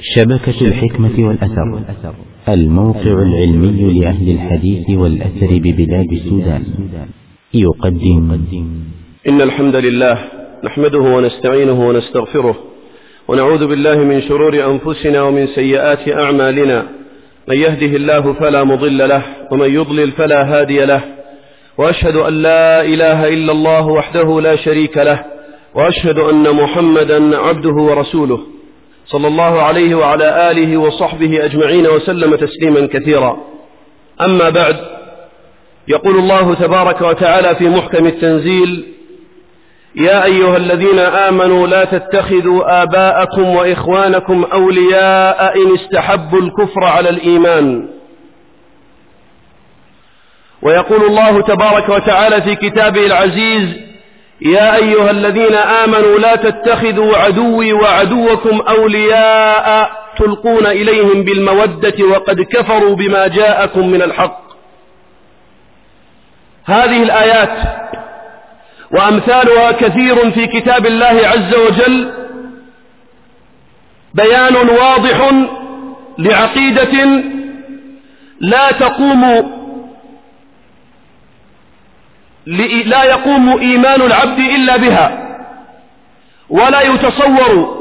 شبكة الحكمة والأثر الموقع العلمي لأهل الحديث والأثر ببلاد السودان. يقدم. إن الحمد لله نحمده ونستعينه ونستغفره ونعوذ بالله من شرور أنفسنا ومن سيئات أعمالنا. من يهده الله فلا مضل له ومن يضلل فلا هادي له. وأشهد أن لا إله إلا الله وحده لا شريك له وأشهد أن محمدا عبده ورسوله. صلى الله عليه وعلى آله وصحبه أجمعين وسلم تسليما كثيرا. أما بعد يقول الله تبارك وتعالى في محكم التنزيل يا أيها الذين آمنوا لا تتخذوا آباءكم وإخوانكم أولياء إن استحبوا الكفر على الإيمان. ويقول الله تبارك وتعالى في كتابه العزيز يا أيها الذين آمنوا لا تتخذوا عدوي وعدوكم أولياء تلقون إليهم بالمودة وقد كفروا بما جاءكم من الحق. هذه الآيات وأمثالها كثير في كتاب الله عز وجل بيان واضح لعقيدة لا تقوم لا يقوم إيمان العبد إلا بها. ولا يتصور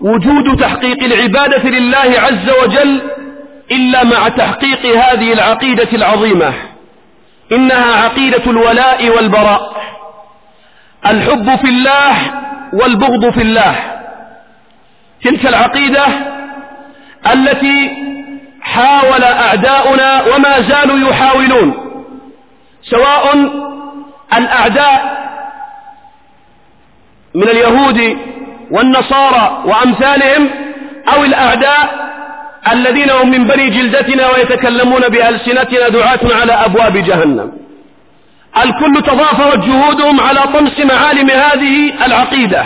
وجود تحقيق العبادة لله عز وجل إلا مع تحقيق هذه العقيدة العظيمة. إنها عقيدة الولاء والبراء. الحب في الله والبغض في الله. تلك العقيدة التي حاول أعداؤنا وما زالوا يحاولون سواء الأعداء من اليهود والنصارى وأمثالهم أو الأعداء الذين هم من بني جلدتنا ويتكلمون بألسنتنا دعاة على أبواب جهنم. الكل تضافرت جهودهم على طمس معالم هذه العقيدة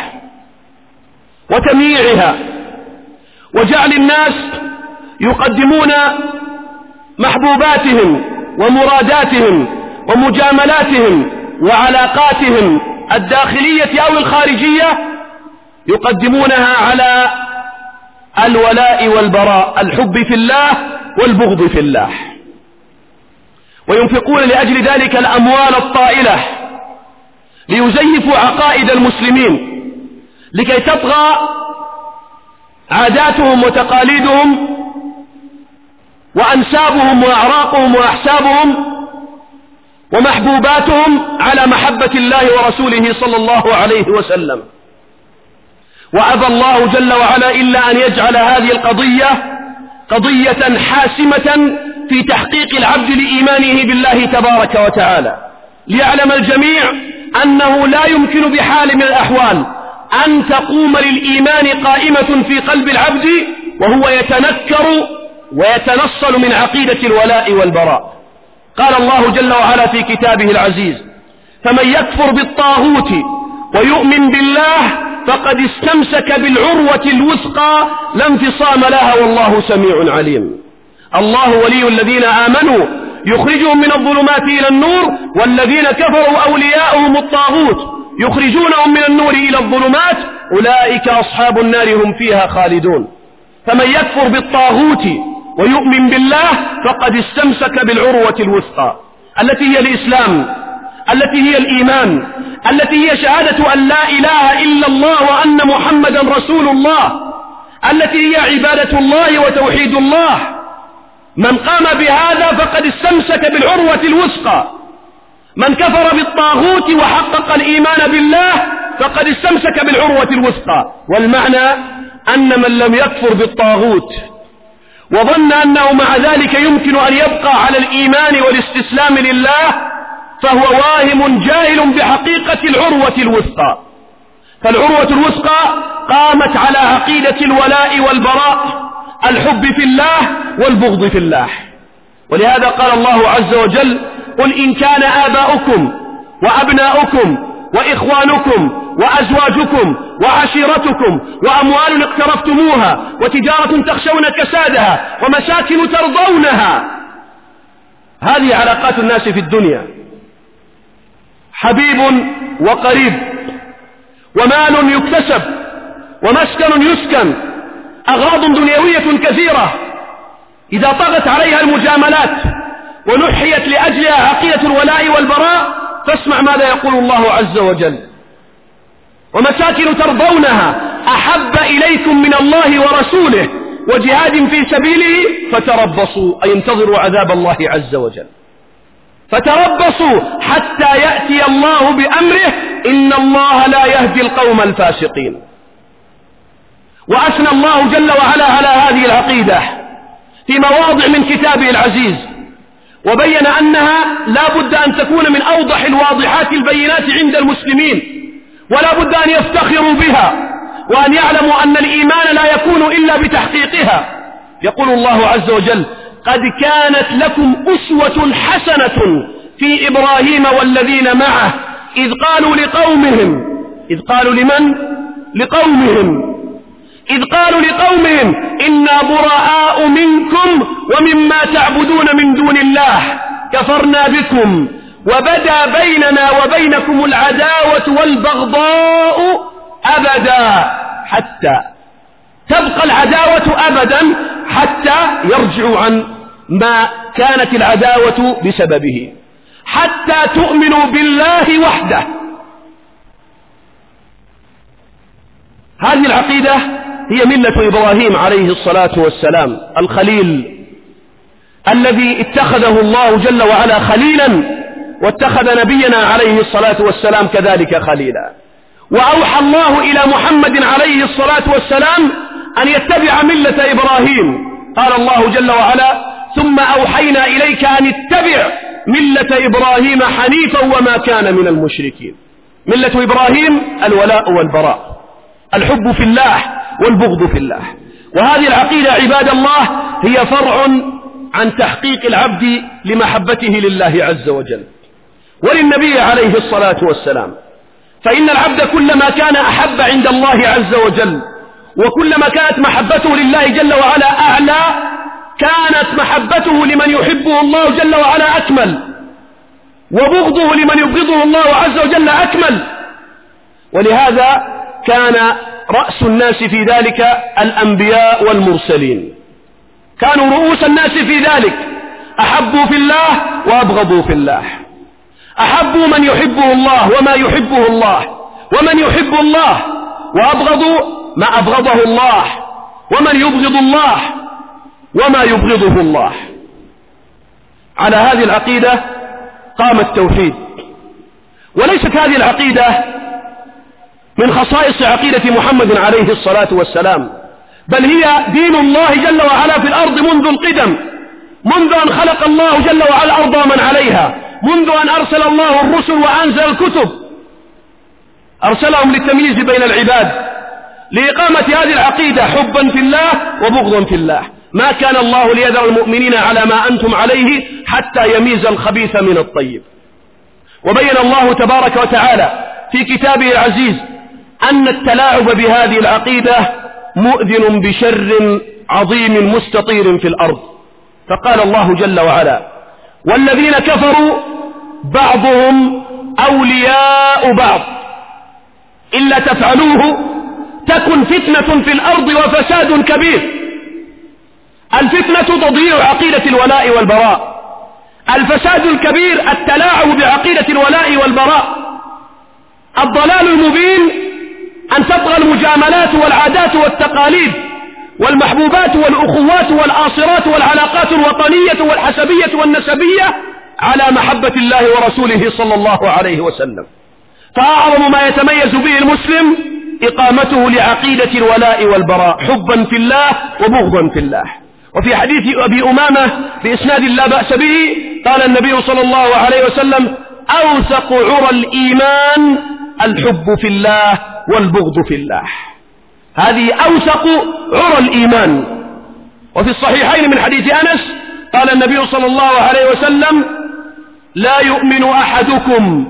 وتمييعها. وجعل الناس يقدمون محبوباتهم ومراداتهم ومجاملاتهم وعلاقاتهم الداخلية أو الخارجية يقدمونها على الولاء والبراء الحب في الله والبغض في الله. وينفقون لأجل ذلك الأموال الطائلة ليزيفوا عقائد المسلمين لكي تطغى عاداتهم وتقاليدهم وأنسابهم وأعراقهم وأحسابهم ومحبوباتهم على محبة الله ورسوله صلى الله عليه وسلم. وأبى الله جل وعلا إلا أن يجعل هذه القضية قضية حاسمة في تحقيق العبد لإيمانه بالله تبارك وتعالى. ليعلم الجميع أنه لا يمكن بحال من الأحوال أن تقوم للإيمان قائمة في قلب العبد وهو يتنكر ويتنصل من عقيدة الولاء والبراء. قال الله جل وعلا في كتابه العزيز فمن يكفر بالطاغوت ويؤمن بالله فقد استمسك بالعروة الوثقى لا انفصام لها والله سميع عليم. الله ولي الذين آمنوا يخرجهم من الظلمات إلى النور والذين كفروا أولياؤهم الطاغوت يخرجونهم من النور إلى الظلمات أولئك أصحاب النار هم فيها خالدون. فمن يكفر بالطاغوت ويؤمن بالله فقد استمسك بالعروة الوثقى التي هي الإسلام التي هي الإيمان التي هي شهادة أن لا إله إلا الله وأن محمدا رسول الله التي هي عبادة الله وتوحيد الله. من قام بهذا فقد استمسك بالعروة الوثقى. من كفر بالطاغوت وحقق الإيمان بالله فقد استمسك بالعروة الوثقى. والمعنى أن من لم يكفر بالطاغوت وظن أنه مع ذلك يمكن أن يبقى على الإيمان والاستسلام لله فهو واهم جاهل بحقيقة العروة الوثقى. فالعروة الوثقى قامت على عقيدة الولاء والبراء الحب في الله والبغض في الله. ولهذا قال الله عز وجل قل إن كان آباؤكم وأبناؤكم وإخوانكم وأزواجكم وعشيرتكم وأموال اقترفتموها وتجارة تخشون كسادها ومساكن ترضونها. هذه علاقات الناس في الدنيا. حبيب وقريب. ومال يكتسب. ومسكن يسكن. أغراض دنيوية كثيرة. إذا طغت عليها المجاملات ونحيت لأجلها عقيدة الولاء والبراء فاسمع ماذا يقول الله عز وجل. ومساكن ترضونها أحب إليكم من الله ورسوله وجهاد في سبيله فتربصوا أي انتظروا عذاب الله عز وجل. فتربصوا حتى يأتي الله بأمره إن الله لا يهدي القوم الفاسقين. وأثنى الله جل وعلا على هذه العقيدة في مواضع من كتابه العزيز وبين أنها لا بد أن تكون من أوضح الواضحات البينات عند المسلمين. ولا بد أن يفتخروا بها وأن يعلموا أن الإيمان لا يكون إلا بتحقيقها يقول الله عز وجل قد كانت لكم أسوة حسنة في إبراهيم والذين معه إذ قالوا لقومهم إذ قالوا لمن؟ لقومهم إذ قالوا لقومهم إنا براء منكم ومما تعبدون من دون الله كفرنا بكم وبدا بيننا وبينكم العداوة والبغضاء أبدا حتى تبقى العداوة أبدا حتى يرجعوا عن ما كانت العداوة بسببه. حتى تؤمنوا بالله وحده. هذه العقيدة هي ملة إبراهيم عليه الصلاة والسلام الخليل الذي اتخذه الله جل وعلا خليلا واتخذ نبينا عليه الصلاة والسلام كذلك خليلا. وأوحى الله إلى محمد عليه الصلاة والسلام أن يتبع ملة إبراهيم. قال الله جل وعلا ثم أوحينا إليك أن اتبع ملة إبراهيم حنيفا وما كان من المشركين. ملة إبراهيم الولاء والبراء الحب في الله والبغض في الله. وهذه العقيدة عباد الله هي فرع عن تحقيق العبد لمحبته لله عز وجل. وللنبي عليه الصلاة والسلام. فإن العبد كلما كان أحب عند الله عز وجل وكلما كانت محبته لله جل وعلا أعلى كانت محبته لمن يحبه الله جل وعلا أكمل وبغضه لمن يبغضه الله عز وجل أكمل. ولهذا كان رأس الناس في ذلك الأنبياء والمرسلين. كانوا رؤوس الناس في ذلك أحبوا في الله وأبغضوا في الله. أحبوا من يحبه الله وما يحبه الله ومن يحب الله وأبغضوا ما أبغضه الله ومن يبغض الله وما يبغضه الله. على هذه العقيدة قام التوحيد. وليست هذه العقيدة من خصائص عقيدة محمد عليه الصلاة والسلام بل هي دين الله جل وعلا في الأرض منذ القدم منذ أن خلق الله جل وعلا الأرض ومن عليها. منذ أن أرسل الله الرسل وأنزل الكتب أرسلهم للتمييز بين العباد لإقامة هذه العقيدة حبا في الله وبغضا في الله. ما كان الله ليذر المؤمنين على ما أنتم عليه حتى يميز الخبيث من الطيب. وبين الله تبارك وتعالى في كتابه العزيز أن التلاعب بهذه العقيدة مؤذن بشر عظيم مستطير في الأرض. فقال الله جل وعلا والذين كفروا بعضهم أولياء بعض. إلا تفعلوه تكن فتنة في الأرض وفساد كبير. الفتنة تضيع عقيدة الولاء والبراء. الفساد الكبير التلاعب بعقيدة الولاء والبراء. الضلال المبين أن تطغى المجاملات والعادات والتقاليد والمحبوبات والأخوات والآصرات والعلاقات الوطنية والحسبية والنسبية على محبة الله ورسوله صلى الله عليه وسلم. فأعظم ما يتميز به المسلم إقامته لعقيدة الولاء والبراء حبا في الله وبغضا في الله. وفي حديث أبي أمامة بإسناد لا بأس به قال النبي صلى الله عليه وسلم أوثق عرى الإيمان الحب في الله والبغض في الله. هذه أوثق عرى الإيمان. وفي الصحيحين من حديث أنس قال النبي صلى الله عليه وسلم لا يؤمن أحدكم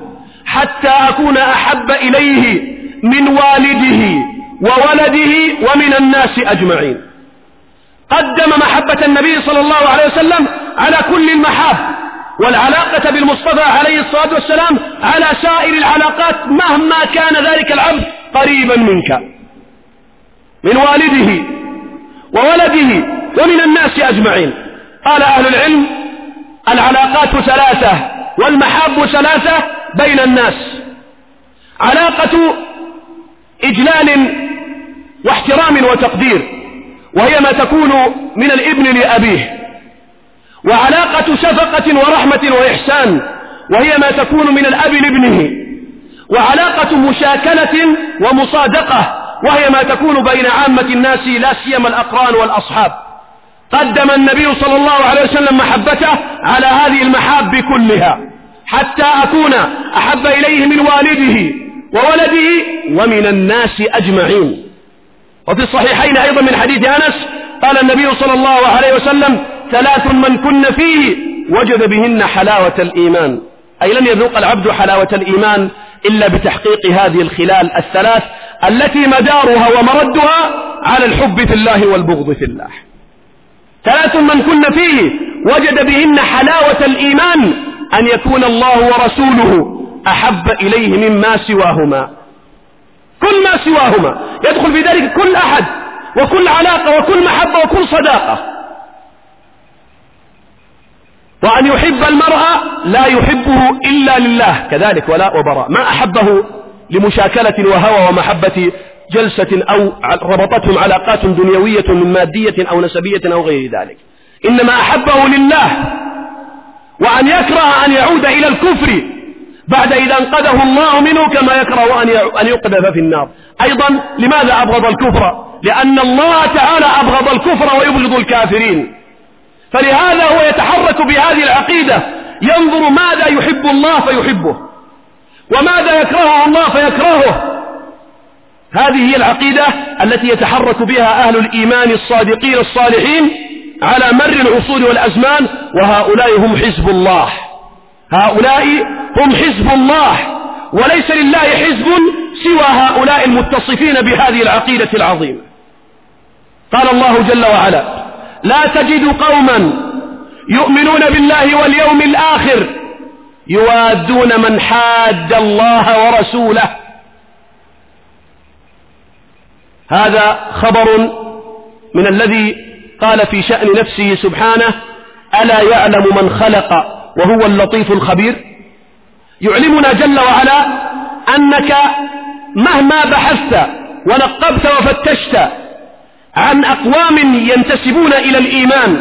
حتى أكون أحب إليه من والده وولده ومن الناس أجمعين. قدم محبة النبي صلى الله عليه وسلم على كل المحاب والعلاقة بالمصطفى عليه الصلاة والسلام على سائر العلاقات مهما كان ذلك العبد قريبا منك. من والده وولده ومن الناس أجمعين. قال أهل العلم العلاقات ثلاثة والمحاب ثلاثة بين الناس. علاقة إجلال واحترام وتقدير وهي ما تكون من الإبن لأبيه. وعلاقة شفقة ورحمة وإحسان وهي ما تكون من الأب لابنه. وعلاقة مشاكلة ومصادقة وهي ما تكون بين عامة الناس لا سيما الأقران والأصحاب. قدم النبي صلى الله عليه وسلم محبته على هذه المحاب كلها حتى أكون أحب إليه من والده وولده ومن الناس أجمعين. وفي الصحيحين أيضا من حديث أنس قال النبي صلى الله عليه وسلم ثلاث من كن فيه وجد بهن حلاوة الإيمان. أي لن يذوق العبد حلاوة الإيمان إلا بتحقيق هذه الخلال الثلاث التي مدارها ومردها على الحب في الله والبغض في الله. ثلاث من كن فيه وجد بهن حلاوة الإيمان أن يكون الله ورسوله أحب إليه مما سواهما. كل ما سواهما. يدخل في ذلك كل أحد وكل علاقة وكل محبة وكل صداقة. وأن يحب المرأة لا يحبه إلا لله. كذلك ولاء وبراء. ما أحبه لمشاكلة وهوى ومحبة جلسة أو ربطتهم علاقات دنيوية من مادية أو نسبية أو غير ذلك. إنما أحبه لله وأن يكره أن يعود إلى الكفر بعد إذا أنقذه الله منه كما يكره أن يقذف في النار. أيضا لماذا أبغض الكفر؟ لأن الله تعالى أبغض الكفر ويبغض الكافرين. فلهذا هو يتحرك بهذه العقيدة ينظر ماذا يحب الله فيحبه. وماذا يكرهه الله فيكرهه؟ هذه هي العقيدة التي يتحرك بها أهل الإيمان الصادقين الصالحين على مر العصور والأزمان وهؤلاء هم حزب الله. هؤلاء هم حزب الله وليس لله حزب سوى هؤلاء المتصفين بهذه العقيدة العظيمة. قال الله جل وعلا لا تجد قوما يؤمنون بالله واليوم الآخر يوادون من حاد الله ورسوله. هذا خبر من الذي قال في شأن نفسه سبحانه ألا يعلم من خلق وهو اللطيف الخبير؟ يعلمنا جل وعلا أنك مهما بحثت ونقبت وفتشت عن أقوام ينتسبون إلى الإيمان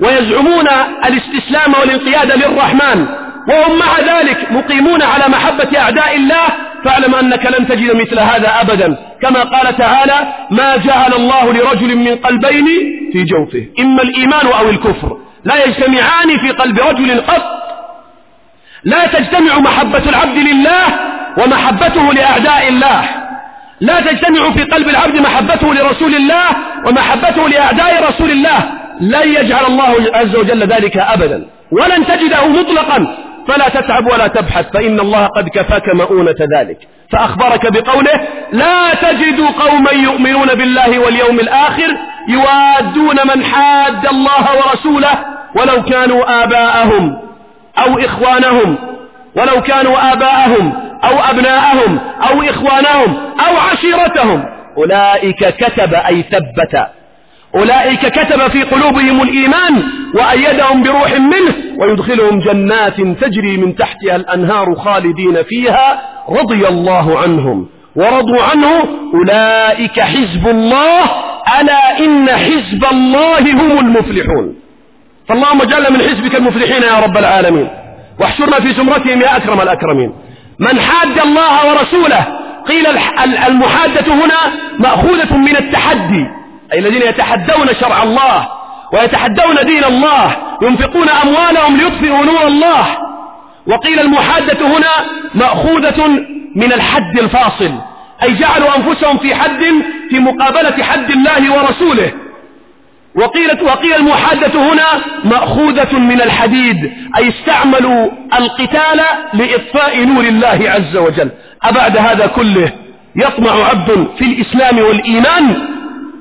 ويزعمون الاستسلام والانقياد للرحمن وهم مع ذلك مقيمون على محبة أعداء الله فاعلم أنك لن تجد مثل هذا أبدا. كما قال تعالى ما جعل الله لرجل من قلبين في جوفه. إما الإيمان أو الكفر. لا يجتمعان في قلب رجل قط. لا تجتمع محبة العبد لله ومحبته لأعداء الله. لا تجتمع في قلب العبد محبته لرسول الله ومحبته لأعداء رسول الله. لن يجعل الله عز وجل ذلك أبدا. ولن تجده مطلقا. فلا تتعب ولا تبحث فإن الله قد كفاك مؤونة ذلك. فأخبرك بقوله لا تجد قوما يؤمنون بالله واليوم الآخر يوادون من حاد الله ورسوله ولو كانوا آباءهم أو إخوانهم ولو كانوا آباءهم أو أبناءهم أو إخوانهم أو عشيرتهم. أولئك كتب أي ثبت أولئك كتب في قلوبهم الإيمان وأيدهم بروح منه ويدخلهم جنات تجري من تحتها الأنهار خالدين فيها رضي الله عنهم ورضوا عنه أولئك حزب الله ألا إن حزب الله هم المفلحون فاللهم اجعلنا من حزبك المفلحين يا رب العالمين واحشرنا في زمرتهم يا أكرم الأكرمين من حاد الله ورسوله قيل المحادة هنا مأخوذة من التحدي أي الذين يتحدون شرع الله ويتحدون دين الله ينفقون أموالهم ليطفئوا نور الله. وقيل المحادة هنا مأخوذة من الحد الفاصل أي جعلوا أنفسهم في حد في مقابلة حد الله ورسوله. وقيلت وقيل المحادة هنا مأخوذة من الحديد أي استعملوا القتال لإطفاء نور الله عز وجل. أبعد هذا كله يطمع عبد في الإسلام والإيمان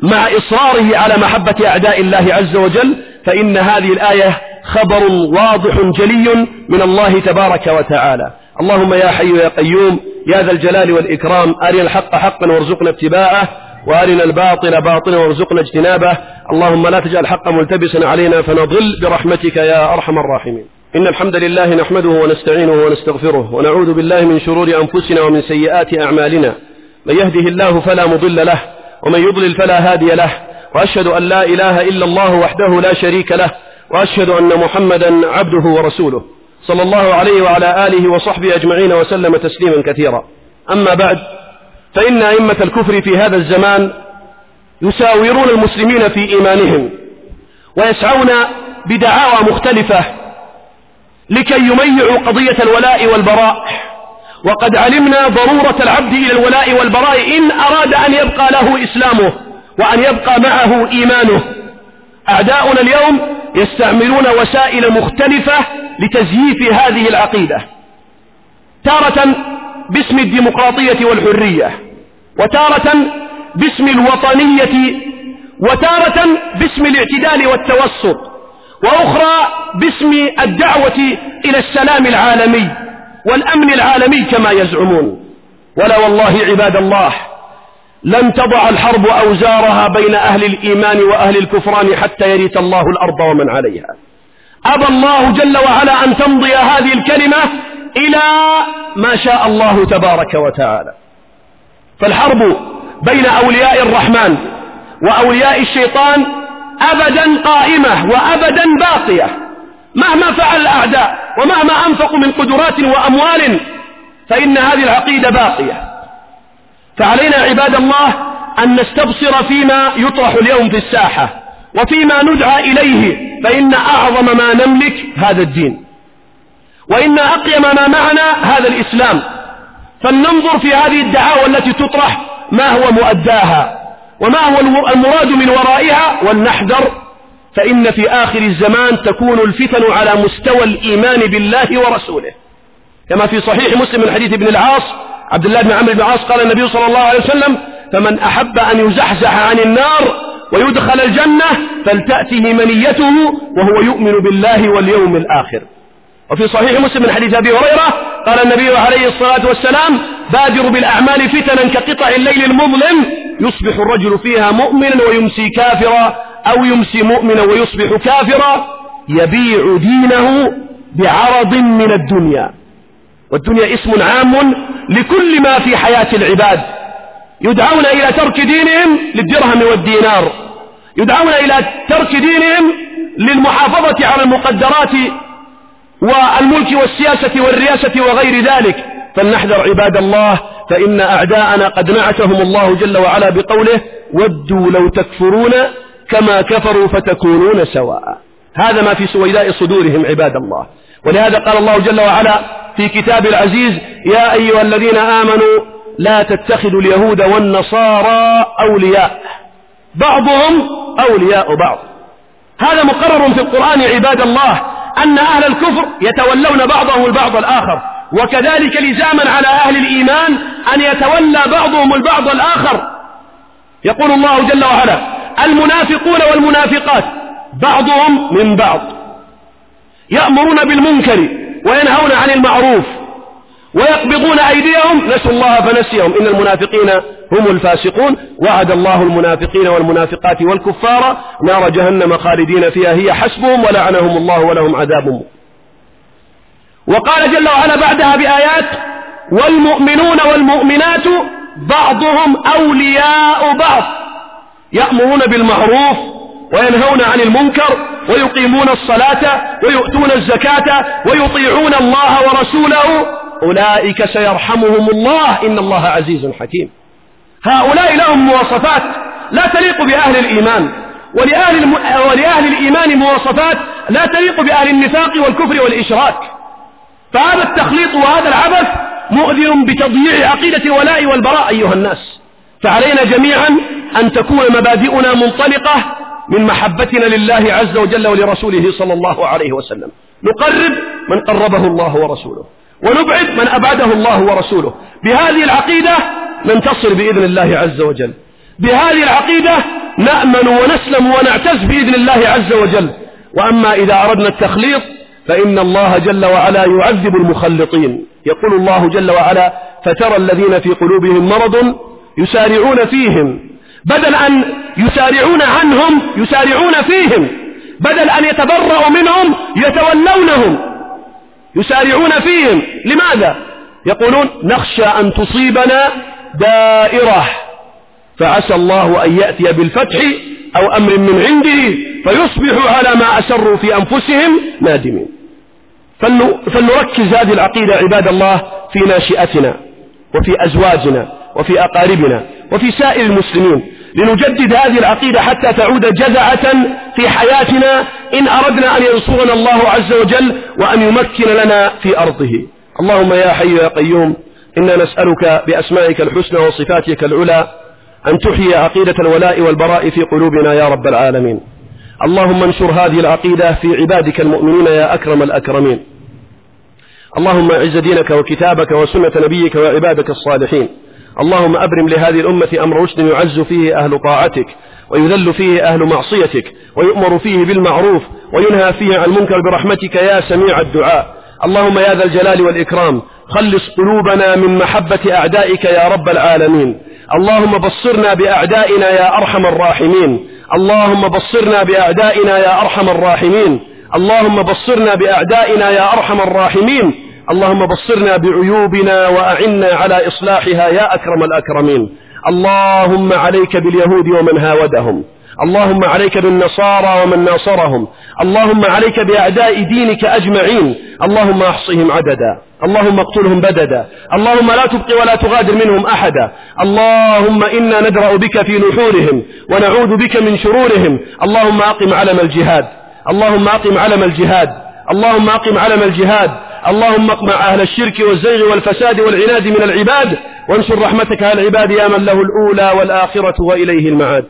مع إصراره على محبة أعداء الله عز وجل فإن هذه الآية خبر واضح جلي من الله تبارك وتعالى. اللهم يا حي يا قيوم يا ذا الجلال والإكرام أرنا الحق حقا وارزقنا اتباعه وأرنا الباطل باطلا وارزقنا اجتنابه. اللهم لا تجعل الحق ملتبسا علينا فنضل برحمتك يا أرحم الراحمين. إن الحمد لله نحمده ونستعينه ونستغفره ونعوذ بالله من شرور أنفسنا ومن سيئات أعمالنا. من يهده الله فلا مضل له ومن يضلل فلا هادي له وأشهد أن لا إله إلا الله وحده لا شريك له وأشهد أن محمدا عبده ورسوله. صلى الله عليه وعلى آله وصحبه أجمعين وسلم تسليما كثيرا. أما بعد فإن أئمة الكفر في هذا الزمان يساورون المسلمين في إيمانهم ويسعون بدعاوى مختلفة لكي يميعوا قضية الولاء والبراء. وقد علمنا ضرورة العبد إلى الولاء والبراء إن أراد أن يبقى له إسلامه وأن يبقى معه إيمانه. أعداؤنا اليوم يستعملون وسائل مختلفة لتزييف هذه العقيدة. تارة باسم الديمقراطية والحرية وتارة باسم الوطنية وتارة باسم الاعتدال والتوسط وأخرى باسم الدعوة إلى السلام العالمي. والأمن العالمي كما يزعمون. ولا والله عباد الله لن تضع الحرب أوزارها بين أهل الإيمان وأهل الكفران حتى يرث الله الأرض ومن عليها. أبى الله جل وعلا أن تمضي هذه الكلمة إلى ما شاء الله تبارك وتعالى. فالحرب بين أولياء الرحمن وأولياء الشيطان أبدا قائمة وأبدا باقية. مهما فعل الأعداء ومهما أنفقوا من قدرات وأموال فإن هذه العقيدة باقية. فعلينا عباد الله أن نستبصر فيما يطرح اليوم في الساحة وفيما ندعى إليه فإن أعظم ما نملك هذا الدين. وإن أقيم ما معنا هذا الإسلام. فلننظر في هذه الدعاوى التي تطرح ما هو مؤداها وما هو المراد من ورائها ولنحذر فإن في آخر الزمان تكون الفتن على مستوى الإيمان بالله ورسوله. كما في صحيح مسلم من حديث ابن العاص عبد الله بن عمرو بن العاص قال النبي صلى الله عليه وسلم فمن أحب أن يزحزح عن النار ويدخل الجنة فلتأته منيته وهو يؤمن بالله واليوم الآخر. وفي صحيح مسلم من حديث أبي هريرة قال النبي عليه الصلاة والسلام بادروا بالأعمال فتنا كقطع الليل المظلم يصبح الرجل فيها مؤمنا ويمسي كافرا أو يمسي مؤمنا ويصبح كافرا يبيع دينه بعرض من الدنيا. والدنيا اسم عام لكل ما في حياة العباد. يدعون إلى ترك دينهم للدرهم والدينار. يدعون إلى ترك دينهم للمحافظة على المقدرات والملك والسياسة والرياسة وغير ذلك. فلنحذر عباد الله فإن أعداءنا قد نعتهم الله جل وعلا بقوله ودوا لو تكفرون كما كفروا فتكونون سواء. هذا ما في سويداء صدورهم عباد الله. ولهذا قال الله جل وعلا في كتاب العزيز يا أيها الذين آمنوا لا تتخذوا اليهود والنصارى أولياء. بعضهم أولياء بعض. هذا مقرر في القرآن عباد الله أن أهل الكفر يتولون بعضهم البعض الآخر. وكذلك لزاما على أهل الإيمان أن يتولى بعضهم البعض الآخر. يقول الله جل وعلا المنافقون والمنافقات بعضهم من بعض. يأمرون بالمنكر وينهون عن المعروف ويقبضون أيديهم نسوا الله فنسيهم. إن المنافقين هم الفاسقون. وعد الله المنافقين والمنافقات والكفار نار جهنم خالدين فيها. هي حسبهم ولعنهم الله ولهم عذاب وقال جل وعلا بعدها بآيات والمؤمنون والمؤمنات بعضهم أولياء بعض. يأمرون بالمعروف وينهون عن المنكر ويقيمون الصلاة ويؤتون الزكاة ويطيعون الله ورسوله. أولئك سيرحمهم الله. إن الله عزيز حكيم. هؤلاء لهم مواصفات لا تليق بأهل الإيمان. ولأهل, الم... ولأهل الإيمان مواصفات لا تليق بأهل النفاق والكفر والإشراك. فهذا التخليط وهذا العبث مؤذر بتضييع عقيدة الولاء والبراء أيها الناس. فعلينا جميعا أن تكون مبادئنا منطلقة من محبتنا لله عز وجل ولرسوله صلى الله عليه وسلم. نقرب من قربه الله ورسوله ونبعد من أبعده الله ورسوله. بهذه العقيدة ننتصر بإذن الله عز وجل. بهذه العقيدة نأمن ونسلم ونعتز بإذن الله عز وجل. وأما إذا أردنا التخليط فإن الله جل وعلا يعذب المخلطين. يقول الله جل وعلا فترى الذين في قلوبهم مرض يسارعون فيهم بدل أن يسارعون عنهم يسارعون فيهم. بدل أن يتبرأوا منهم يتولونهم. يسارعون فيهم. لماذا؟ يقولون نخشى أن تصيبنا دائرة. فعسى الله أن يأتي بالفتح أو أمر من عنده فيصبحوا على ما أسروا في أنفسهم نادمين. فلنركز هذه العقيدة عباد الله في ناشئتنا وفي أزواجنا وفي أقاربنا وفي سائر المسلمين. لنجدد هذه العقيدة حتى تعود جزعة في حياتنا إن أردنا أن ينصرنا الله عز وجل وأن يمكن لنا في أرضه. اللهم يا حي يا قيوم إنا نسألك بأسمائك الحسنى وصفاتك العلى أن تحيي عقيدة الولاء والبراء في قلوبنا يا رب العالمين. اللهم انشر هذه العقيدة في عبادك المؤمنين يا أكرم الأكرمين. اللهم اعز دينك وكتابك وسنة نبيك وعبادك الصالحين. اللهم أبرم لهذه الأمة أمر رشد يعز فيه أهل طاعتك ويذل فيه أهل معصيتك ويؤمر فيه بالمعروف وينهى فيه عن المنكر برحمتك يا سميع الدعاء. اللهم يا ذا الجلال والإكرام خلص قلوبنا من محبة أعدائك يا رب العالمين. اللهم بصرنا بأعدائنا يا أرحم الراحمين. اللهم بصرنا بأعدائنا يا أرحم الراحمين. اللهم بصرنا بأعدائنا يا أرحم الراحمين. اللهم بصرنا بعيوبنا وأعنا على إصلاحها يا أكرم الأكرمين. اللهم عليك باليهود ومن هاودهم. اللهم عليك بالنصارى ومن ناصرهم. اللهم عليك بأعداء دينك أجمعين. اللهم أحصهم عددا. اللهم اقتلهم بددا. اللهم لا تبقي ولا تغادر منهم أحدا. اللهم إنا ندرأ بك في نحورهم ونعوذ بك من شرورهم. اللهم أقم علم الجهاد. اللهم أقم علم الجهاد. اللهم أقم علم الجهاد. اللهم اقمع أهل الشرك والزيغ والفساد والعناد من العباد وانشر رحمتك على العباد يا من له الأولى والآخرة وإليه المعاد.